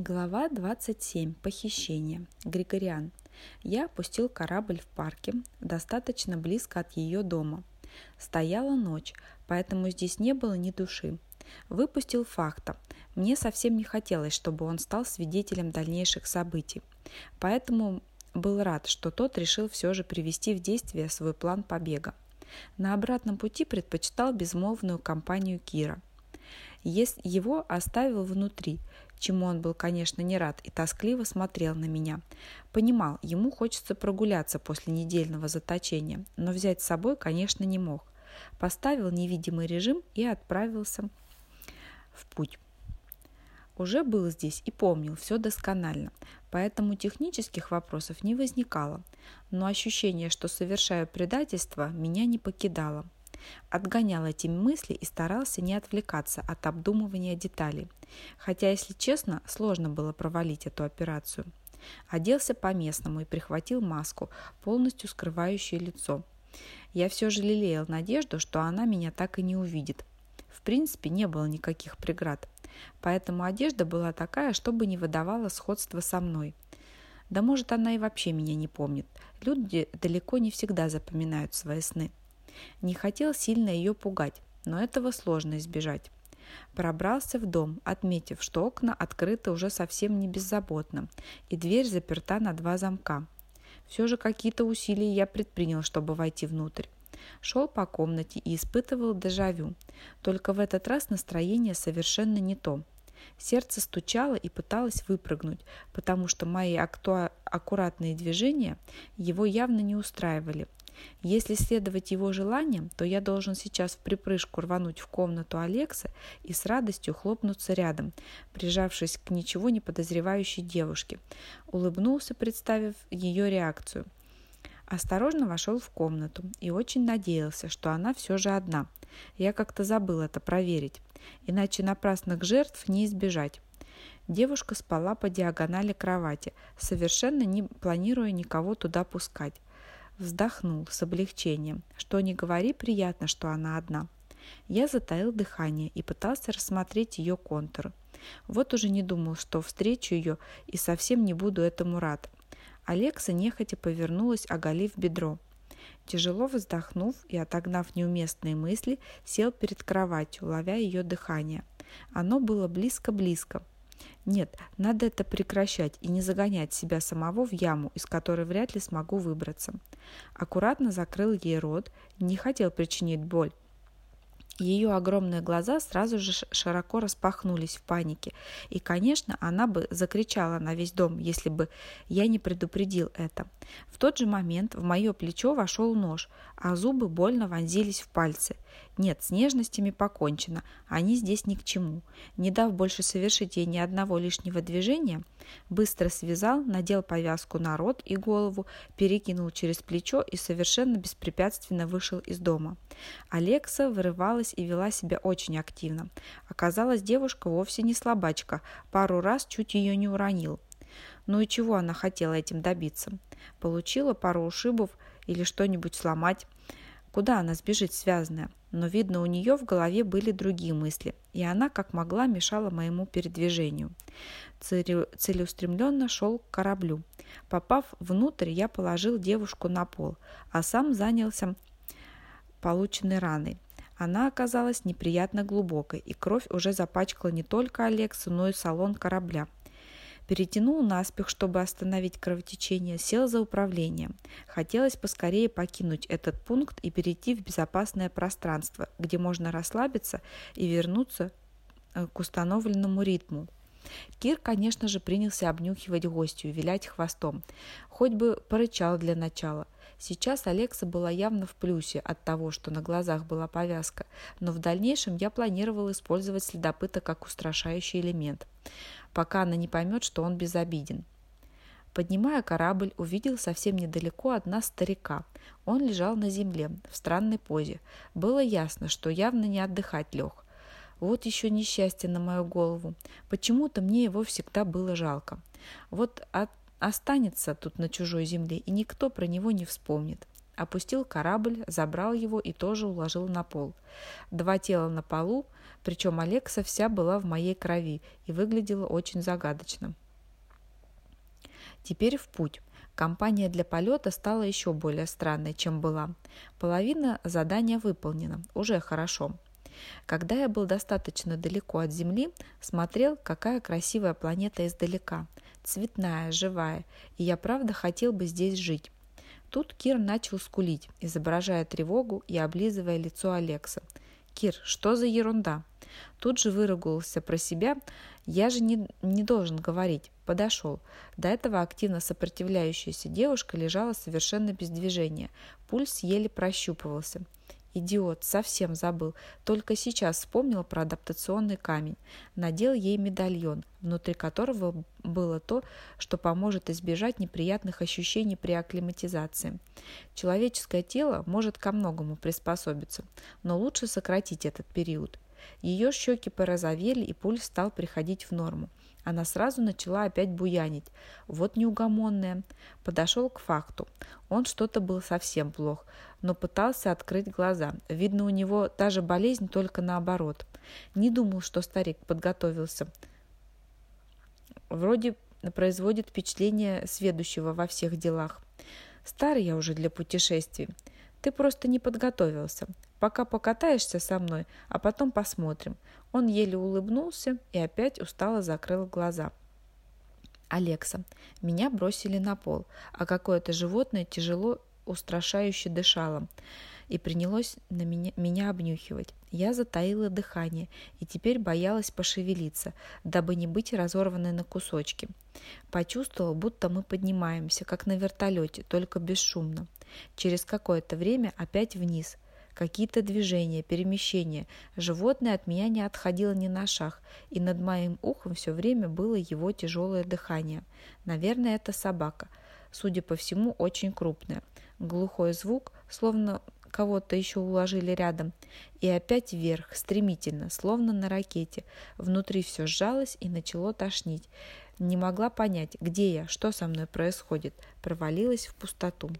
Глава 27. Похищение. Григориан. Я опустил корабль в парке, достаточно близко от ее дома. Стояла ночь, поэтому здесь не было ни души. Выпустил факта. Мне совсем не хотелось, чтобы он стал свидетелем дальнейших событий. Поэтому был рад, что тот решил все же привести в действие свой план побега. На обратном пути предпочитал безмолвную компанию Кира. Его оставил внутри, чему он был, конечно, не рад и тоскливо смотрел на меня. Понимал, ему хочется прогуляться после недельного заточения, но взять с собой, конечно, не мог. Поставил невидимый режим и отправился в путь. Уже был здесь и помнил все досконально, поэтому технических вопросов не возникало, но ощущение, что совершаю предательство, меня не покидало – Отгонял эти мысли и старался не отвлекаться от обдумывания деталей. Хотя, если честно, сложно было провалить эту операцию. Оделся по-местному и прихватил маску, полностью скрывающую лицо. Я все же лелеял надежду, что она меня так и не увидит. В принципе, не было никаких преград. Поэтому одежда была такая, чтобы не выдавала сходства со мной. Да может, она и вообще меня не помнит. Люди далеко не всегда запоминают свои сны. Не хотел сильно ее пугать, но этого сложно избежать. Пробрался в дом, отметив, что окна открыты уже совсем не беззаботно, и дверь заперта на два замка. Все же какие-то усилия я предпринял, чтобы войти внутрь. Шел по комнате и испытывал дежавю. Только в этот раз настроение совершенно не то. Сердце стучало и пыталось выпрыгнуть, потому что мои актуа- аккуратные движения его явно не устраивали, если следовать его желаниям, то я должен сейчас в припрыжку рвануть в комнату Алекса и с радостью хлопнуться рядом, прижавшись к ничего не подозревающей девушке. Улыбнулся, представив ее реакцию. Осторожно вошел в комнату и очень надеялся, что она все же одна. Я как-то забыл это проверить, иначе напрасных жертв не избежать. Девушка спала по диагонали кровати, совершенно не планируя никого туда пускать. Вздохнул с облегчением. Что не говори, приятно, что она одна. Я затаил дыхание и пытался рассмотреть ее контуры. Вот уже не думал, что встречу ее и совсем не буду этому рад. Алекса нехотя повернулась, оголив бедро. Тяжело вздохнув и отогнав неуместные мысли, сел перед кроватью, ловя ее дыхание. Оно было близко-близко, нет, надо это прекращать и не загонять себя самого в яму, из которой вряд ли смогу выбраться. Аккуратно закрыл ей рот, не хотел причинить боль, ее огромные глаза сразу же широко распахнулись в панике, и, конечно, она бы закричала на весь дом, если бы я не предупредил это. В тот же момент в мое плечо вошел нож, а зубы больно вонзились в пальцы. Нет, с нежностями покончено, они здесь ни к чему. Не дав больше совершить ей ни одного лишнего движения, быстро связал, надел повязку на рот и голову, перекинул через плечо и совершенно беспрепятственно вышел из дома. Алекса вырывалась и вела себя очень активно. Оказалось, девушка вовсе не слабачка, пару раз чуть ее не уронил. Ну и чего она хотела этим добиться? Получила пару ушибов или что-нибудь сломать? Куда она сбежит связанная? Но, видно, у нее в голове были другие мысли, и она, как могла, мешала моему передвижению. Целеустремленно шел к кораблю. Попав внутрь, я положил девушку на пол, а сам занялся полученной раной. Она оказалась неприятно глубокой, и кровь уже запачкала не только Алексу, но и салон корабля. Перетянул наспех, чтобы остановить кровотечение, сел за управлением. Хотелось поскорее покинуть этот пункт и перейти в безопасное пространство, где можно расслабиться и вернуться э, к установленному ритму. Кир, конечно же, принялся обнюхивать гостью, вилять хвостом. Хоть бы порычал для начала. Сейчас Алекса была явно в плюсе от того, что на глазах была повязка, но в дальнейшем я планировал использовать следопыта как устрашающий элемент пока она не поймет, что он безобиден. Поднимая корабль, увидел совсем недалеко от нас старика. Он лежал на земле, в странной позе. Было ясно, что явно не отдыхать лег. Вот еще несчастье на мою голову. Почему-то мне его всегда было жалко. Вот от... останется тут на чужой земле, и никто про него не вспомнит. Опустил корабль, забрал его и тоже уложил на пол. Два тела на полу, Причем Алекса вся была в моей крови и выглядела очень загадочно. Теперь в путь. Компания для полета стала еще более странной, чем была. Половина задания выполнена, уже хорошо. Когда я был достаточно далеко от Земли, смотрел, какая красивая планета издалека. Цветная, живая, и я правда хотел бы здесь жить. Тут Кир начал скулить, изображая тревогу и облизывая лицо Алекса. «Кир, что за ерунда?» Тут же выругался про себя. «Я же не, не должен говорить». Подошел. До этого активно сопротивляющаяся девушка лежала совершенно без движения. Пульс еле прощупывался. Идиот, совсем забыл. Только сейчас вспомнил про адаптационный камень. Надел ей медальон, внутри которого было то, что поможет избежать неприятных ощущений при акклиматизации. Человеческое тело может ко многому приспособиться, но лучше сократить этот период. Ее щеки порозовели, и пульс стал приходить в норму. Она сразу начала опять буянить. Вот неугомонная. Подошел к факту. Он что-то был совсем плох, но пытался открыть глаза. Видно, у него та же болезнь, только наоборот. Не думал, что старик подготовился. Вроде производит впечатление сведущего во всех делах. Старый я уже для путешествий. Ты просто не подготовился. Пока покатаешься со мной, а потом посмотрим. Он еле улыбнулся и опять устало закрыл глаза. Алекса. Меня бросили на пол, а какое-то животное тяжело устрашающе дышало и принялось на меня, меня обнюхивать. Я затаила дыхание и теперь боялась пошевелиться, дабы не быть разорванной на кусочки. Почувствовала, будто мы поднимаемся, как на вертолете, только бесшумно. Через какое-то время опять вниз – какие-то движения, перемещения. Животное от меня не отходило ни на шаг, и над моим ухом все время было его тяжелое дыхание. Наверное, это собака. Судя по всему, очень крупная. Глухой звук, словно кого-то еще уложили рядом. И опять вверх, стремительно, словно на ракете. Внутри все сжалось и начало тошнить. Не могла понять, где я, что со мной происходит. Провалилась в пустоту.